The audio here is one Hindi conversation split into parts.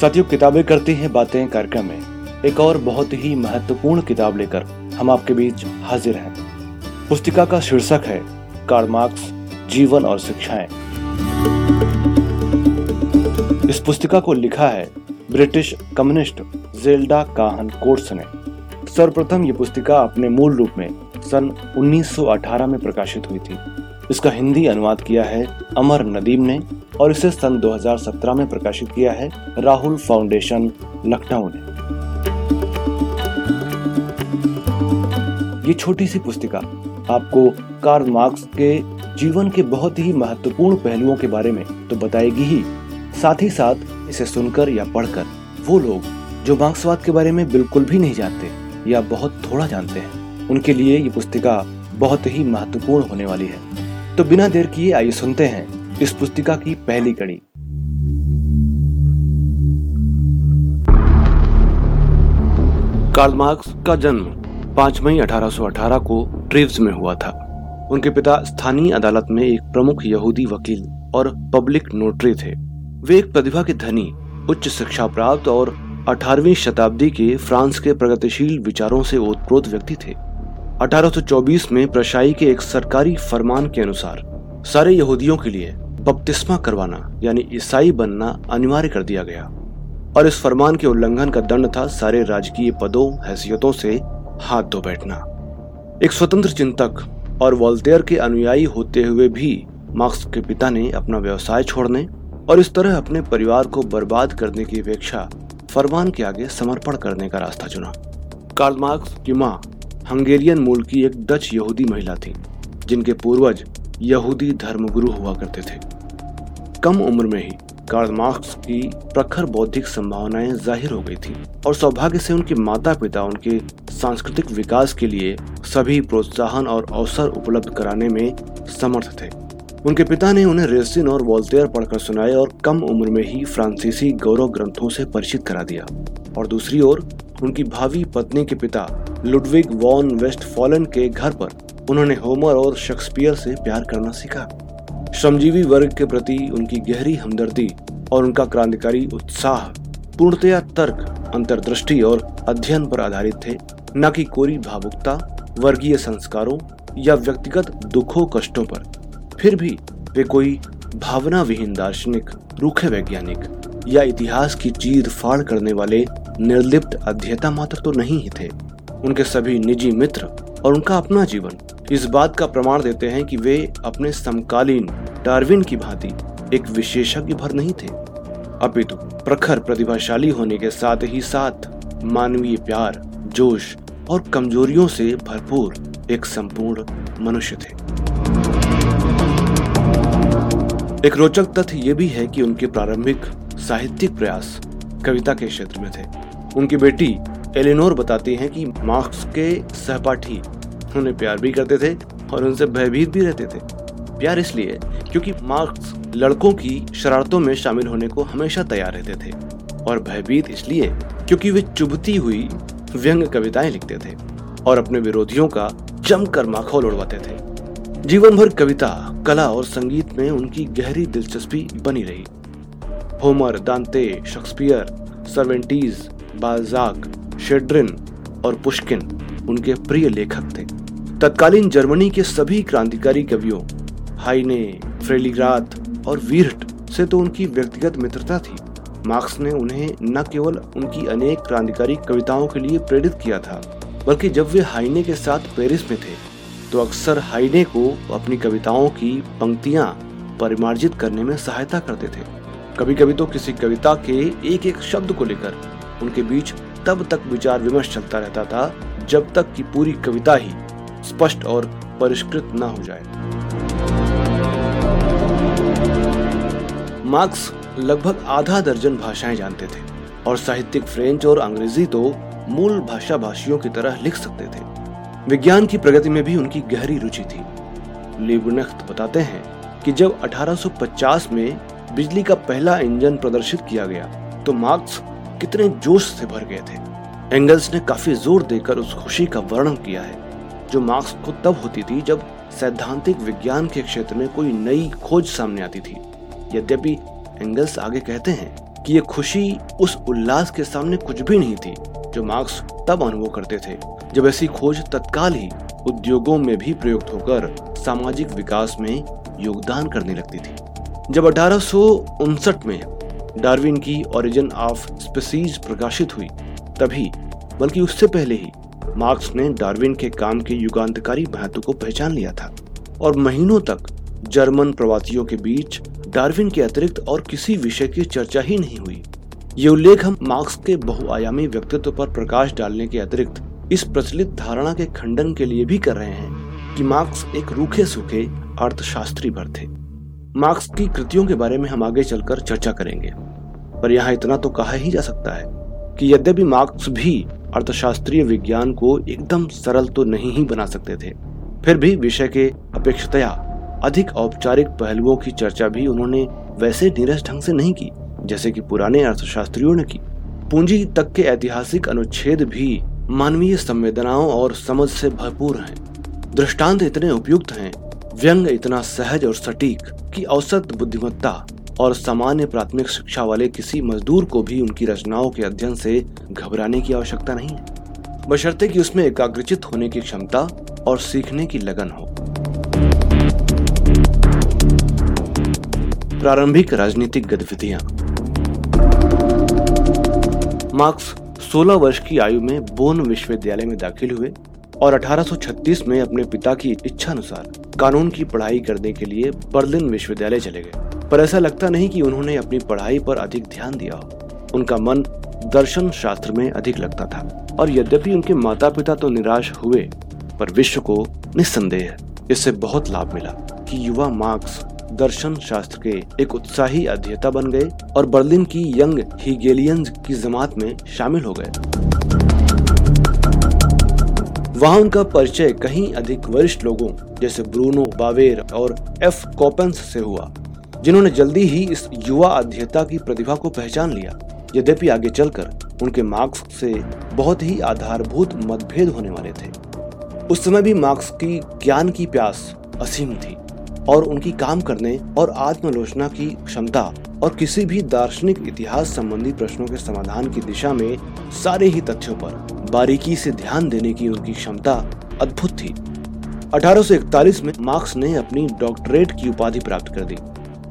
साथियों, किताबें करती हैं बातें कार्यक्रम में। एक और बहुत ही महत्वपूर्ण किताब लेकर हम आपके बीच हाजिर हैं। पुस्तिका का शीर्षक है, कार्ल मार्क्स, जीवन और शिक्षाएँ। इस पुस्तिका को लिखा है British communist Zelda Kahan Coates ने। सर्वप्रथम ये पुस्तिका अपने मूल रूप में सन 1918 में प्रकाशित हुई थी। इसका हिंदी अनुवाद किया है अमर नदीम ने। और इसे सन 2017 में प्रकाशित किया है राहुल फाउंडेशन, लखनऊ ने। ये छोटी सी पुस्तिका आपको कार्ल मार्क्स के जीवन के बहुत ही महत्वपूर्ण पहलुओं के बारे में तो बताएगी ही। साथ ही साथ इसे सुनकर या पढ़कर वो लोग जो मार्क्सवाद के बारे में बिल्कुल भी नहीं जानते या बहुत थोड़ा जानते हैं, उनके लिए ये पुस्तिका बहुत ही महत्वपूर्ण होने वाली है। तो बिना देर किए आइए सुनते हैं इस पुस्तिका की पहली कड़ी। कार्ल मार्क्स का जन्म 5 मई 1818 को ट्रीव्स में हुआ था। उनके पिता स्थानीय अदालत में एक प्रमुख यहूदी वकील और पब्लिक नोटरी थे। वे एक प्रतिभा के धनी, उच्च शिक्षा प्राप्त और 18वीं शताब्दी के फ्रांस के प्रगतिशील विचारों से ओतप्रोत व्यक्ति थे। 1824 में प्रशाई के एक सरकारी फरमान के अनुसार सारे यहूदियों के लिए बपतिस्मा करवाना, यानी ईसाई बनना अनिवार्य कर दिया गया। और इस फरमान के उल्लंघन का दंड था सारे राजकीय पदों, हैसियतों से हाथ धो बैठना। एक स्वतंत्र चिंतक और वॉल्टेयर के अनुयायी होते हुए भी मार्क्स के पिता ने अपना व्यवसाय छोड़ने और इस तरह अपने परिवार को बर्बाद करने की अपेक्षा फरमान के आगे समर्पण करने का रास्ता चुना। कार्ल मार्क्स की माँ हंगेरियन मूल की एक डच यहूदी महिला थी, जिनके पूर्वज यहूदी धर्मगुरु हुआ करते थे। कम उम्र में ही कार्ल मार्क्स की प्रखर बौद्धिक संभावनाएँ ज़ाहिर हो गई थी और सौभाग्य से उनके माता पिता उनके सांस्कृतिक विकास के लिए सभी प्रोत्साहन और अवसर उपलब्ध कराने में समर्थ थे। उनके पिता ने उन्हें रेसिन और वॉल्टेयर पढ़कर सुनाए और कम उम्र में ही फ्रांसीसी गौरव ग्रंथों से परिचित करा दिया। और दूसरी ओर, उनकी भावी पत्नी के पिता लुडविग वॉन वेस्ट के घर पर उन्होंने होमर और शेक्सपियर से प्यार करना सीखा। श्रमजीवी वर्ग के प्रति उनकी गहरी हमदर्दी और उनका क्रांतिकारी उत्साह, पूर्णतया तर्क, अंतर्दृष्टि और अध्ययन पर आधारित थे। न कि कोरी भावुकता, वर्गीय संस्कारों या व्यक्तिगत दुखों, कष्टों पर। फिर भी वे कोई भावना विहीन दार्शनिक, रूखे वैज्ञानिक या इतिहास की चीर फाड़ करने वाले निर्लिप्त अध्येता मात्र तो नहीं ही थे। उनके सभी निजी मित्र और उनका अपना जीवन इस बात का प्रमाण देते हैं कि वे अपने समकालीन डार्विन की भांति एक विशेषज्ञ भर नहीं थे। अपितु प्रखर प्रतिभाशाली होने के साथ ही साथ मानवीय प्यार, जोश और कमजोरियों से भरपूर एक संपूर्ण मनुष्य थे। एक रोचक तथ्य ये भी है कि उनके प्रारंभिक साहित्यिक प्रयास कविता के क्षेत्र में थे। उनकी बेटी एलिनोर बताती हैं कि मार्क्स के सहपाठी उन्हें प्यार भी करते थे और उनसे भयभीत भी रहते थे। प्यार इसलिए क्योंकि मार्क्स लड़कों की शरारतों में शामिल होने को हमेशा तैयार रहते थे और भयभीत इसलिए क्योंकि वे चुभती हुई व्यंग कविताएँ लिखते थे और अपने विरोधियों का जमकर माखौल उड़वाते थे। जीवन भर कविता, कला और संगीत में उनकी गहरी दिलचस्पी बनी रही। होमर, दांते, शेक्सपियर, सर्वेंटीज बाजाक शेड्रिन और पुष्किन उनके प्रिय लेखक थे। तत्कालीन जर्मनी के सभी क्रांतिकारी कवियों हाइने फ्रेलिग्राथ और वीरट से तो उनकी व्यक्तिगत मित्रता थी। मार्क्स ने उन्हें न केवल उनकी अनेक क्रांतिकारी कविताओं के लिए प्रेरित किया था, बल्कि जब वे हाइने के साथ पेरिस में थे तो अक्सर हाइने को अपनी कविताओं की पंक्तियाँ परिमार्जित करने में सहायता करते थे। कभी कभी तो किसी कविता के एक एक शब्द को लेकर उनके बीच तब तक विचार विमर्श चलता रहता था, जब तक कि पूरी कविता ही स्पष्ट और परिष्कृत न हो जाए। मार्क्स लगभग आधा दर्जन भाषाएँ जानते थे और साहित्यिक फ्रेंच और अंग्रेज़ी तो मूल भाषा भाषियों की तरह लिख सकते थे। विज्ञान की प्रगति में भी उनकी गहरी रुचि थी। लिबनेख्त बताते हैं कि जब 1850 में बिजली का पहला इंजन प्रदर्शित किया गया तो मार्क्स कितने जोश से भर गए थे। एंगल्स ने काफ़ी ज़ोर देकर उस खुशी का वर्णन किया है, जो मार्क्स को तब होती थी जब सैद्धांतिक विज्ञान के क्षेत्र में कोई नई खोज सामने आती थी। यद्यपि एंगल्स आगे कहते हैं कि ये खुशी उस उल्लास के सामने कुछ भी नहीं थी, जो मार्क्स तब अनुभव करते थे, जब ऐसी खोज तत्काल ही उद्योगों में भी प्रयुक्त होकर सामाजिक विकास में योगदान करने लगती थी। जब अठारह में डार्विन की ओरिजिन ऑफ़ स्पीसीज प्रकाशित हुई, तभी, बल्कि उससे पहले ही, मार्क्स ने डार्विन के काम के युगांतकारी महत्व को पहचान लिया था, और महीनों तक जर्मन प्रवासियों के बीच डार्विन के अतिरिक्त और किसी विषय की चर्चा ही नहीं हुई। ये उल्लेख हम मार्क्स के बहुआयामी व्यक्तित्व पर प्रकाश डालने के अतिरिक्त इस प्रचलित धारणा के खंडन के लिए भी कर रहे हैं कि मार्क्स एक रूखे, सूखे, अर्थशास्त्री भर थे। मार्क्स की कृतियों के बारे में हम आगे चलकर चर्चा करेंगे। पर यहाँ इतना तो कहा ही जा सकता है कि यद्यपि मार्क्स भी अर्थशास्त्रीय विज्ञान को एकदम सरल तो नहीं ही बना सकते थे, फिर भी विषय के अपेक्षतया अधिक औपचारिक पहलुओं की चर्चा भी उन्होंने वैसे नीरस ढंग से नहीं की, जैसे कि पुराने अर्थशास्त्रियों ने की। पूंजी तक के ऐतिहासिक अनुच्छेद भी मानवीय संवेदनाओं और समझ से भरपूर हैं। दृष्टांत इतने उपयुक्त हैं, व्यंग इतना सहज और सटीक कि औसत बुद्धिमत्ता और सामान्य प्राथमिक शिक्षा वाले किसी मजदूर को भी उनकी रचनाओं के अध्ययन से घबराने की आवश्यकता नहीं है। बशर्ते कि उसमें एकाग्रचित होने की क्षमता और सीखने की लगन हो। प्रारंभिक राजनीतिक गतिविधियाँ। मार्क्स 16 वर्ष की आयु में बोन विश्वविद्यालय में दाखिल हुए और 1836 में अपने पिता की इच्छा अनुसार कानून की पढ़ाई करने के लिए बर्लिन विश्वविद्यालय चले गए। पर ऐसा लगता नहीं कि उन्होंने अपनी पढ़ाई पर अधिक ध्यान दिया हो। उनका मन दर्शन शास्त्र में अधिक लगता था और यद्यपि उनके माता पिता तो निराश हुए, पर विश्व को निस्संदेह इससे बहुत लाभ मिला कि युवा मार्क्स दर्शन शास्त्र के एक उत्साही अध्येता बन गए और बर्लिन की यंग हिगेलियंस की जमात में शामिल हो गए। वहाँ उनका परिचय कहीं अधिक वरिष्ठ लोगों, जैसे ब्रूनो बावेर और एफ़ कॉपेंस से हुआ, जिन्होंने जल्दी ही इस युवा अध्येता की प्रतिभा को पहचान लिया। यद्यपि आगे चलकर उनके मार्क्स से बहुत ही आधारभूत मतभेद होने वाले थे। उस समय भी मार्क्स की ज्ञान की प्यास असीम थी। और उनकी काम करने और आत्मलोचना की क्षमता और किसी भी दार्शनिक इतिहास संबंधी प्रश्नों के समाधान की दिशा में सारे ही तथ्यों पर बारीकी से ध्यान देने की उनकी क्षमता अद्भुत थी। 1841 में मार्क्स ने अपनी डॉक्टरेट की उपाधि प्राप्त कर दी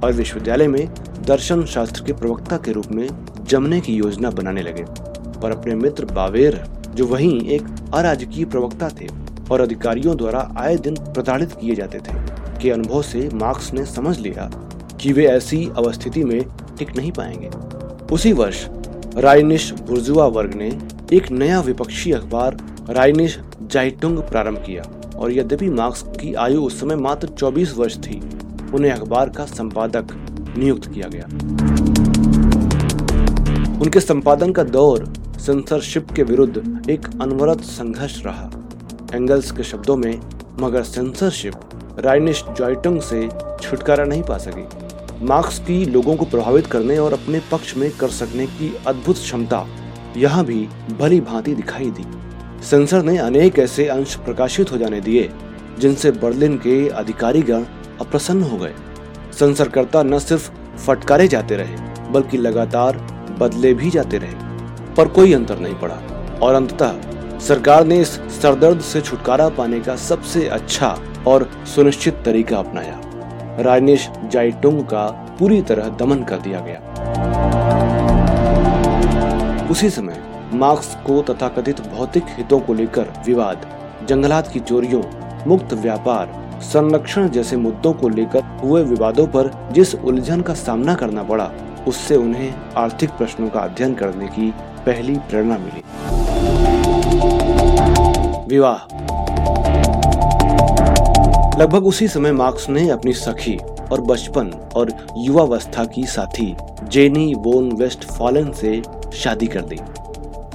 और विश्वविद्यालय में दर्शन शास्त्र के प्रवक्ता के रूप में जमने की योजना बनाने लगे। पर अपने मित्र बावेर, जो वहीं एक अराजकीय प्रवक्ता थे और अधिकारियों द्वारा आए दिन प्रताड़ित किए जाते थे के अनुभव से मार्क्स ने समझ लिया कि वे ऐसी अवस्थिति में टिक नहीं पाएँगे। उसी वर्ष, राइनिश बुर्जुआ वर्ग ने एक नया विपक्षी अखबार, राइनिश जाइटुंग, प्रारंभ किया और यद्यपि मार्क्स की आयु उस समय मात्र 24 वर्ष थी, उन्हें अखबार का संपादक नियुक्त किया गया। उनके संपादन का दौर सेंसरशिप के विरुद्ध एक अनवरत संघर्ष रहा। एंगल्स के शब्दों में, मगर सेंसरशिप राइनिश जॉयटंग से छुटकारा नहीं पा सकी। मार्क्स की लोगों को प्रभावित करने और अपने पक्ष में कर सकने की अद्भुत क्षमता यहाँ भी भली भांति दिखाई दी। सेंसर ने अनेक ऐसे अंश प्रकाशित हो जाने दिए, जिनसे बर्लिन के अधिकारीगण अप्रसन्न हो गए। संसरकर्ता न सिर्फ़ फटकारे जाते रहे, बल्कि लगातार बदले भी जाते रहे, पर कोई अंतर नहीं पड़ा। और अंततः सरकार ने इस सरदर्द से छुटकारा पाने का सबसे अच्छा और सुनिश्चित तरीका अपनाया। राजनेश जाइटुंग का पूरी तरह दमन कर दिया गया। उसी समय मार्क्स को तथा कथित भौतिक हितों को लेकर विवाद, जंगलात की चोरियों, मुक्त व्यापार, संरक्षण जैसे मुद्दों को लेकर हुए विवादों पर जिस उलझन का सामना करना पड़ा, उससे उन्हें आर्थिक प्रश्नों का अध्ययन करने की पहली प्रेरणा मिली। विवाह लगभग उसी समय मार्क्स ने अपनी सखी और बचपन और युवावस्था की साथी, जेनी बोन वेस्ट फॉलन से शादी कर दी,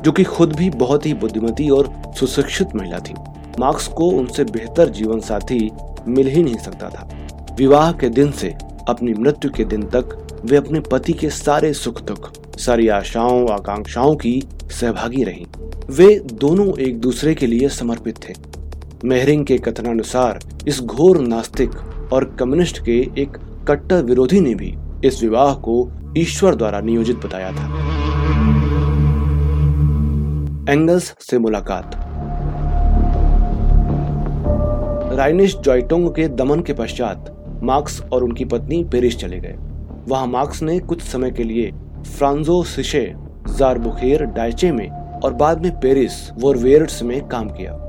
जो कि खुद भी बहुत ही बुद्धिमती और सुशिक्षित महिला थी। मार्क्स को उनसे बेहतर जीवन साथी मिल ही नहीं सकता था। विवाह के दिन से अपनी मृत्यु के दिन तक वे अपने पति के सारे सुख दुख, सारी आशाओं, आकांक्षाओं की सहभागी रही। वे दोनों एक दूसरे के लिए समर्पित थे। मेहरिंग के कथनानुसार, इस घोर नास्तिक और कम्युनिस्ट के एक कट्टर विरोधी ने भी इस विवाह को ईश्वर द्वारा नियोजित बताया था। एंगल्स से मुलाकात। राइनिश जॉयटोंग के दमन के पश्चात मार्क्स और उनकी पत्नी पेरिस चले गए। वहाँ मार्क्स ने कुछ समय के लिए फ्रांजो सिशे, जारबुखेर, डायचे में और बाद में पेरिस वोरवेयर्स में काम किया।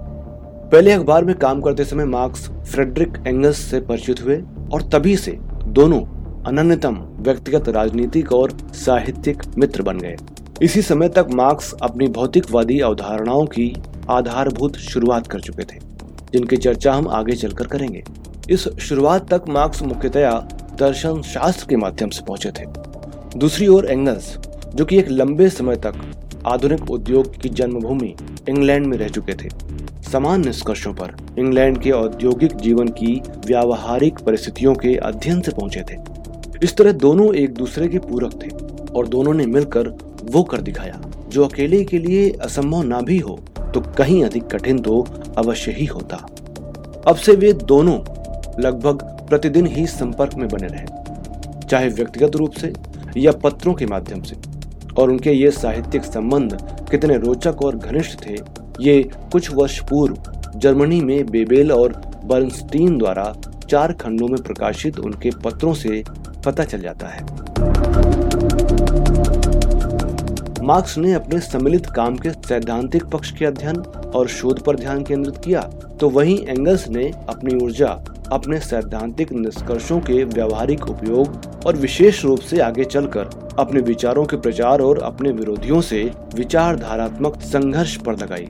पहले अखबार में काम करते समय मार्क्स फ्रेडरिक एंगल्स से परिचित हुए और तभी से दोनों अनन्यतम व्यक्तिगत राजनीतिक और साहित्यिक मित्र बन गए। इसी समय तक मार्क्स अपनी भौतिकवादी अवधारणाओं की आधारभूत शुरुआत कर चुके थे, जिनकी चर्चा हम आगे चलकर करेंगे। इस शुरुआत तक मार्क्स मुख्यतया दर्शन शास्त्र के माध्यम से पहुँचे थे। दूसरी ओर एंगल्स, जो कि एक लंबे समय तक आधुनिक उद्योग की जन्मभूमि इंग्लैंड में रह चुके थे समान निष्कर्षों पर इंग्लैंड के औद्योगिक जीवन की व्यावहारिक परिस्थितियों के अध्ययन से पहुँचे थे। इस तरह दोनों एक दूसरे के पूरक थे और दोनों ने मिलकर वो कर दिखाया, जो अकेले के लिए असंभव ना भी हो तो कहीं अधिक कठिन तो अवश्य ही होता। अब से वे दोनों लगभग प्रतिदिन ही संपर्क में बने रहे, चाहे व्यक्तिगत रूप से या पत्रों के माध्यम से, और उनके ये साहित्यिक संबंध कितने रोचक और घनिष्ठ थे ये कुछ वर्ष पूर्व जर्मनी में बेबेल और बर्नस्टीन द्वारा चार खंडों में प्रकाशित उनके पत्रों से पता चल जाता है। मार्क्स ने अपने सम्मिलित काम के सैद्धांतिक पक्ष के अध्ययन और शोध पर ध्यान केंद्रित किया तो वहीं एंगल्स ने अपनी ऊर्जा, अपने सैद्धांतिक निष्कर्षों के व्यवहारिक उपयोग और विशेष रूप से आगे चलकर अपने विचारों के प्रचार और अपने विरोधियों से विचारधारात्मक संघर्ष पर लगाई।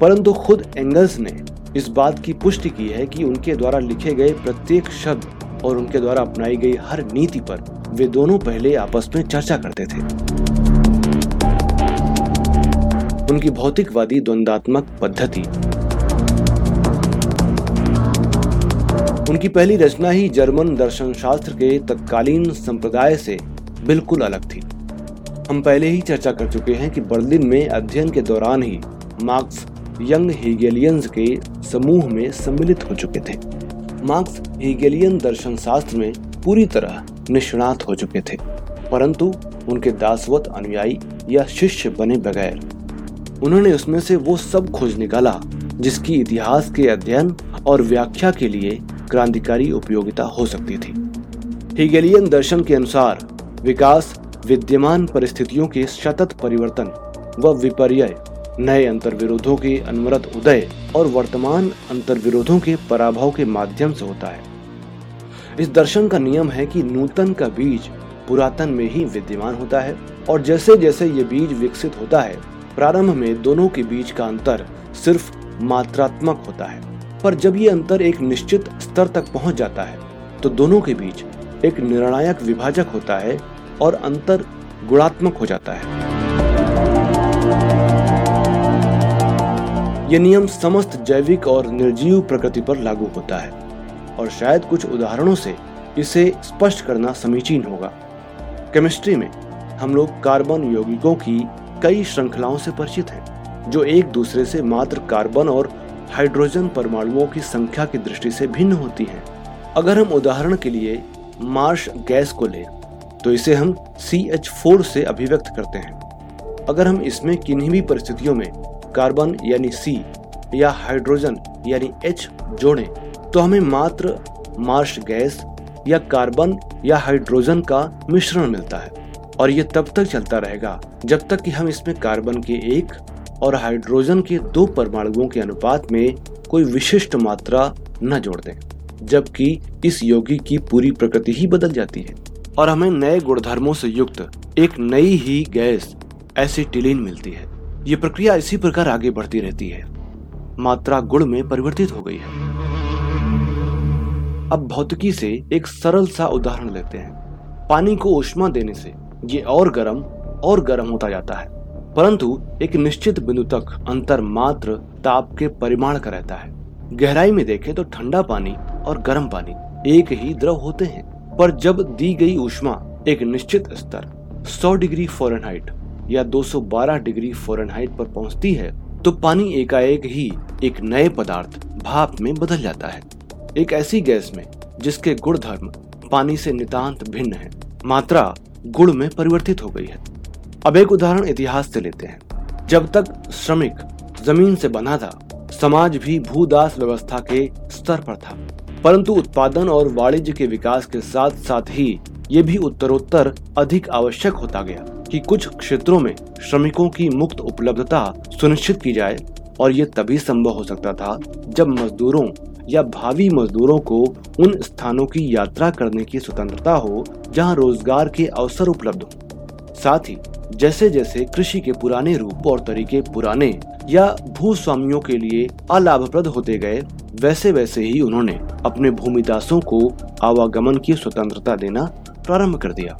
परंतु खुद एंगल्स ने इस बात की पुष्टि की है कि उनके द्वारा लिखे गए प्रत्येक शब्द और उनके द्वारा अपनाई गई हर नीति पर वे दोनों पहले आपस में चर्चा करते थे। उनकी भौतिकवादी द्वंदात्मक पद्धति। उनकी पहली रचना ही जर्मन दर्शन शास्त्र के तत्कालीन संप्रदाय से बिल्कुल अलग थी। हम पहले ही चर्चा कर चुके हैं कि बर्लिन में अध्ययन के दौरान ही मार्क्स यंग हीगेलियंस के समूह में सम्मिलित हो चुके थे। मार्क्स हीगेलियन दर्शन शास्त्र में पूरी तरह निष्णात हो चुके थे, परंतु उनके दासवत अनुयायी या शिष्य बने बगैर, उन्होंने उसमें से वो सब खोज निकाला, जिसकी इतिहास के अध्ययन और व्याख्या के लिए क्रांतिकारी उपयोगिता हो सकती थी। हिगेलियन दर्शन के अनुसार, विकास, विद्यमान परिस्थितियों के सतत परिवर्तन व विपर्य नए अंतर्विरोधों के अनवरत उदय और वर्तमान अंतर्विरोधों के पराभव के माध्यम से होता है। इस दर्शन का नियम है कि नूतन का बीज पुरातन में ही विद्यमान होता है और जैसे जैसे ये बीज विकसित होता है, प्रारंभ में दोनों के बीच का अंतर सिर्फ़ मात्रात्मक होता है। पर जब ये अंतर एक निश्चित स्तर तक पहुँच जाता है तो दोनों के बीच एक निर्णायक विभाजक होता है और अंतर गुणात्मक हो जाता है। यह नियम समस्त जैविक और निर्जीव प्रकृति पर लागू होता है, और शायद कुछ उदाहरणों से इसे स्पष्ट करना समीचीन होगा। केमिस्ट्री में हम लोग कार्बन यौगिकों की कई श्रृंखलाओं से परिचित हैं, जो एक दूसरे से मात्र कार्बन और हाइड्रोजन परमाणुओं की संख्या की दृष्टि से भिन्न होती हैं। अगर हम उदाहरण के लिए मार्श गैस को लें तो इसे हम CH4 से अभिव्यक्त करते हैं। अगर हम इसमें किन्हीं भी परिस्थितियों में कार्बन यानी C या हाइड्रोजन यानी H जोड़ें तो हमें मात्र मार्श गैस या कार्बन या हाइड्रोजन का मिश्रण मिलता है, और ये तब तक चलता रहेगा जब तक कि हम इसमें कार्बन के एक और हाइड्रोजन के दो परमाणुओं के अनुपात में कोई विशिष्ट मात्रा न जोड़ दें, जबकि इस यौगिक की पूरी प्रकृति ही बदल जाती है। और हमें नए गुणधर्मों से युक्त एक नई ही गैस, एसिटिलीन मिलती है। ये प्रक्रिया इसी प्रकार आगे बढ़ती रहती है। मात्रा गुण में परिवर्तित हो गई है। अब भौतिकी से एक सरल सा उदाहरण लेते हैं। पानी को उष्मा देने से ये और गर्म और गर्म होता जाता है। परंतु एक निश्चित बिंदु तक अंतर मात्र ताप के परिमाण का रहता है। गहराई में देखें तो ठंडा पानी और गर्म पानी एक ही द्रव होते हैं। पर जब दी गई ऊष्मा एक निश्चित स्तर 100 डिग्री फ़ारेनहाइट या 212 डिग्री फ़ारेनहाइट पर पहुँचती है तो पानी एकाएक ही एक नए पदार्थ, भाप में बदल जाता है। एक ऐसी गैस में, जिसके गुण धर्म पानी से नितांत भिन्न है, मात्रा गुण में परिवर्तित हो गई है। अब एक उदाहरण इतिहास से लेते हैं। जब तक श्रमिक ज़मीन से बना था, समाज भी भूदास व्यवस्था के स्तर पर था। परंतु उत्पादन और वाणिज्य के विकास के साथ साथ ही ये भी उत्तरोत्तर अधिक आवश्यक होता गया। कि कुछ क्षेत्रों में श्रमिकों की मुक्त उपलब्धता सुनिश्चित की जाए और ये तभी संभव हो सकता था जब मजदूरों या भावी मजदूरों को उन स्थानों की यात्रा करने की स्वतंत्रता हो जहाँ रोज़गार के अवसर उपलब्ध हो। साथ ही जैसे जैसे कृषि के पुराने रूप और तरीके पुराने या भूस्वामियों के लिए अलाभप्रद होते गए वैसे वैसे ही उन्होंने अपने भूमिदासों को आवागमन की स्वतंत्रता देना प्रारंभ कर दिया।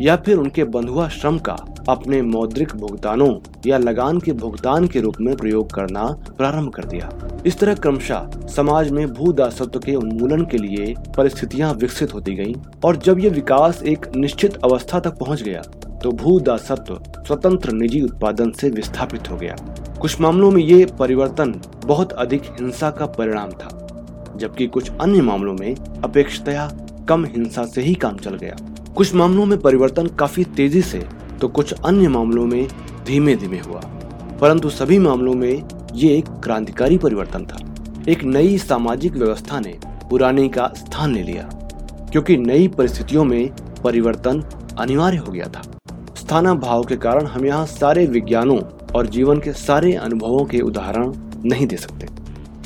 या फिर उनके बंधुआ श्रम का अपने मौद्रिक भुगतानों या लगान के भुगतान के रूप में प्रयोग करना प्रारंभ कर दिया। इस तरह क्रमशः समाज में भू भूदासत्व के उन्मूलन के लिए परिस्थितियाँ विकसित होती गईं और जब ये विकास एक निश्चित अवस्था तक पहुँच गया तो भू भूदासत्व स्वतंत्र निजी उत्पादन से विस्थापित हो गया। कुछ मामलों में ये परिवर्तन बहुत अधिक हिंसा का परिणाम था, जबकि कुछ अन्य मामलों में अपेक्षतया कम हिंसा से ही काम चल गया। कुछ मामलों में परिवर्तन काफ़ी तेज़ी से तो कुछ अन्य मामलों में धीमे धीमे हुआ। परंतु सभी मामलों में ये एक क्रांतिकारी परिवर्तन था। एक नई सामाजिक व्यवस्था ने पुराने का स्थान ले लिया, क्योंकि नई परिस्थितियों में परिवर्तन अनिवार्य हो गया था। स्थाना भाव के कारण हम यहाँ सारे विज्ञानों और जीवन के सारे अनुभवों के उदाहरण नहीं दे सकते।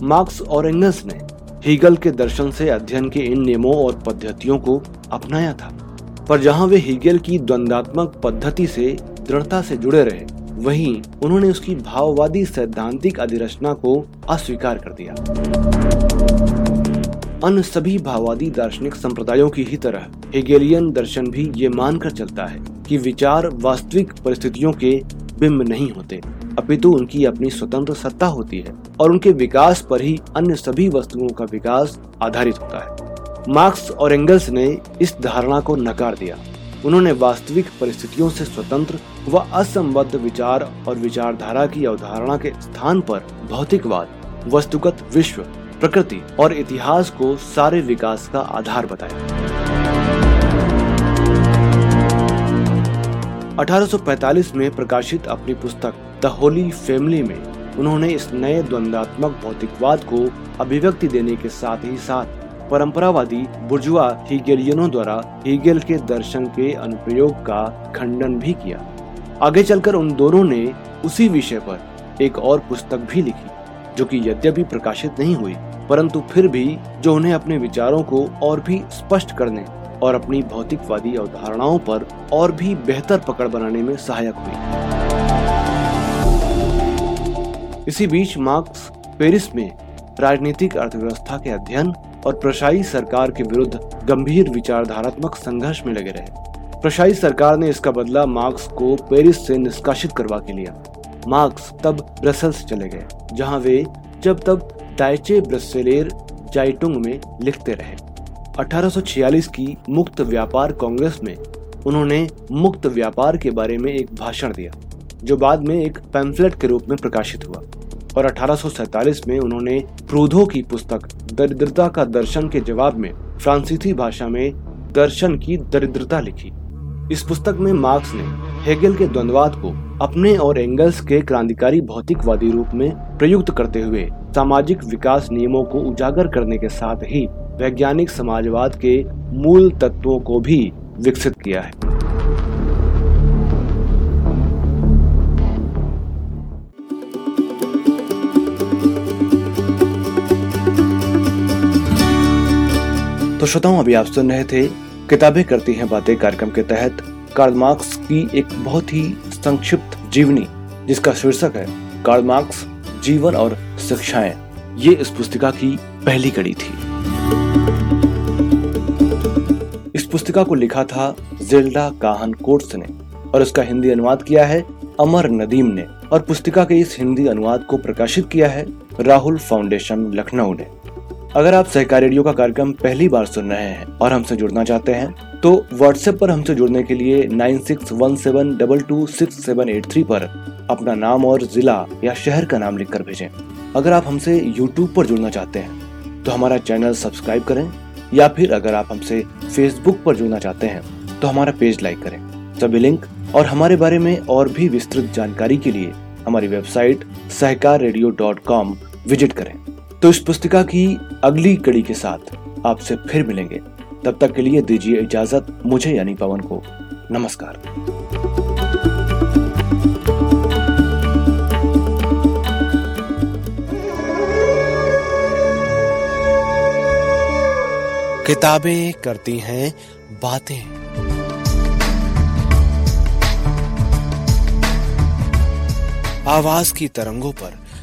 मार्क्स और एंगल्स ने हीगल के दर्शन से अध्ययन के इन नियमों और पद्धतियों को अपनाया था। पर जहाँ वे हिगेल की द्वंदात्मक पद्धति से दृढ़ता से जुड़े रहे, वहीं उन्होंने उसकी भाववादी सैद्धांतिक अधिरचना को अस्वीकार कर दिया। अन्य सभी भाववादी दार्शनिक संप्रदायों की ही तरह, हेगेलियन दर्शन भी ये मानकर चलता है कि विचार वास्तविक परिस्थितियों के बिंब नहीं होते, अपितु उनकी अपनी स्वतंत्र सत्ता होती है और उनके विकास पर ही अन्य सभी वस्तुओं का विकास आधारित होता है। मार्क्स और एंगल्स ने इस धारणा को नकार दिया। उन्होंने वास्तविक परिस्थितियों से स्वतंत्र व असंबद्ध विचार और विचारधारा की अवधारणा के स्थान पर भौतिकवाद, वस्तुगत विश्व, प्रकृति और इतिहास को सारे विकास का आधार बताया। 1845 में प्रकाशित अपनी पुस्तक द होली फैमिली में उन्होंने इस नए द्वंदात्मक भौतिकवाद को अभिव्यक्ति देने के साथ ही साथ परंपरावादी बुर्जुआ हीगेलियनों द्वारा हीगेल के दर्शन के अनुप्रयोग का खंडन भी किया। आगे चलकर उन दोनों ने उसी विषय पर एक और पुस्तक भी लिखी, जो कि यद्यपि प्रकाशित नहीं हुई, परंतु फिर भी जो उन्हें अपने विचारों को और भी स्पष्ट करने और अपनी भौतिकवादी अवधारणाओं पर और भी बेहतर पकड़ बनाने में सहायक हुई। इसी बीच मार्क्स पेरिस में राजनीतिक अर्थव्यवस्था के अध्ययन और प्रशाई सरकार के विरुद्ध गंभीर विचारधारात्मक संघर्ष में लगे रहे। प्रशाई सरकार ने इसका बदला मार्क्स को पेरिस से निष्कासित करवा के लिया। मार्क्स तब ब्रसल्स चले गए, जहाँ वे जब तब डायचे ब्रसेलेर जाइटुंग में लिखते रहे। 1846 की मुक्त व्यापार कांग्रेस में उन्होंने मुक्त व्यापार के बारे में एक भाषण दिया, जो बाद में एक पैम्फलेट के रूप में प्रकाशित हुआ। और अठारह में उन्होंने प्रोधो की पुस्तक दरिद्रता का दर्शन के जवाब में फ्रांसीसी भाषा में दर्शन की दरिद्रता लिखी। इस पुस्तक में मार्क्स ने हेगेल के द्वंद्वाद को अपने और एंगल्स के क्रांतिकारी भौतिकवादी रूप में प्रयुक्त करते हुए सामाजिक विकास नियमों को उजागर करने के साथ ही वैज्ञानिक समाजवाद के मूल तत्वों को भी विकसित किया है। तो श्रोताओं, अभी आप सुन रहे थे किताबें करती हैं बातें कार्यक्रम के तहत कार्ल मार्क्स की एक बहुत ही संक्षिप्त जीवनी, जिसका शीर्षक है कार्ल मार्क्स जीवन और शिक्षाएँ। ये इस पुस्तिका की पहली कड़ी थी। इस पुस्तिका को लिखा था जिल्डा काहन कोर्ट्स ने और इसका हिंदी अनुवाद किया है अमर नदीम ने और पुस्तिका के इस हिंदी अनुवाद को प्रकाशित किया है राहुल फाउंडेशन, लखनऊ ने। अगर आप सहकार रेडियो का कार्यक्रम पहली बार सुन रहे हैं और हमसे जुड़ना चाहते हैं तो व्हाट्सएप पर हमसे जुड़ने के लिए nine six one seven double two six seven eight three पर अपना नाम और जिला या शहर का नाम लिखकर भेजें। अगर आप हमसे यूट्यूब पर जुड़ना चाहते हैं तो हमारा चैनल सब्सक्राइब करें या फिर अगर आप हमसे फेसबुक पर जुड़ना चाहते हैं तो हमारा पेज लाइक करें। सभी लिंक और हमारे बारे में और भी विस्तृत जानकारी के लिए हमारी वेबसाइट सहकार विज़िट करें। तो इस पुस्तिका की अगली कड़ी के साथ आपसे फिर मिलेंगे। तब तक के लिए दीजिए इजाज़त, मुझे यानी पवन को। नमस्कार। किताबें करती हैं, बातें। आवाज़ की तरंगों पर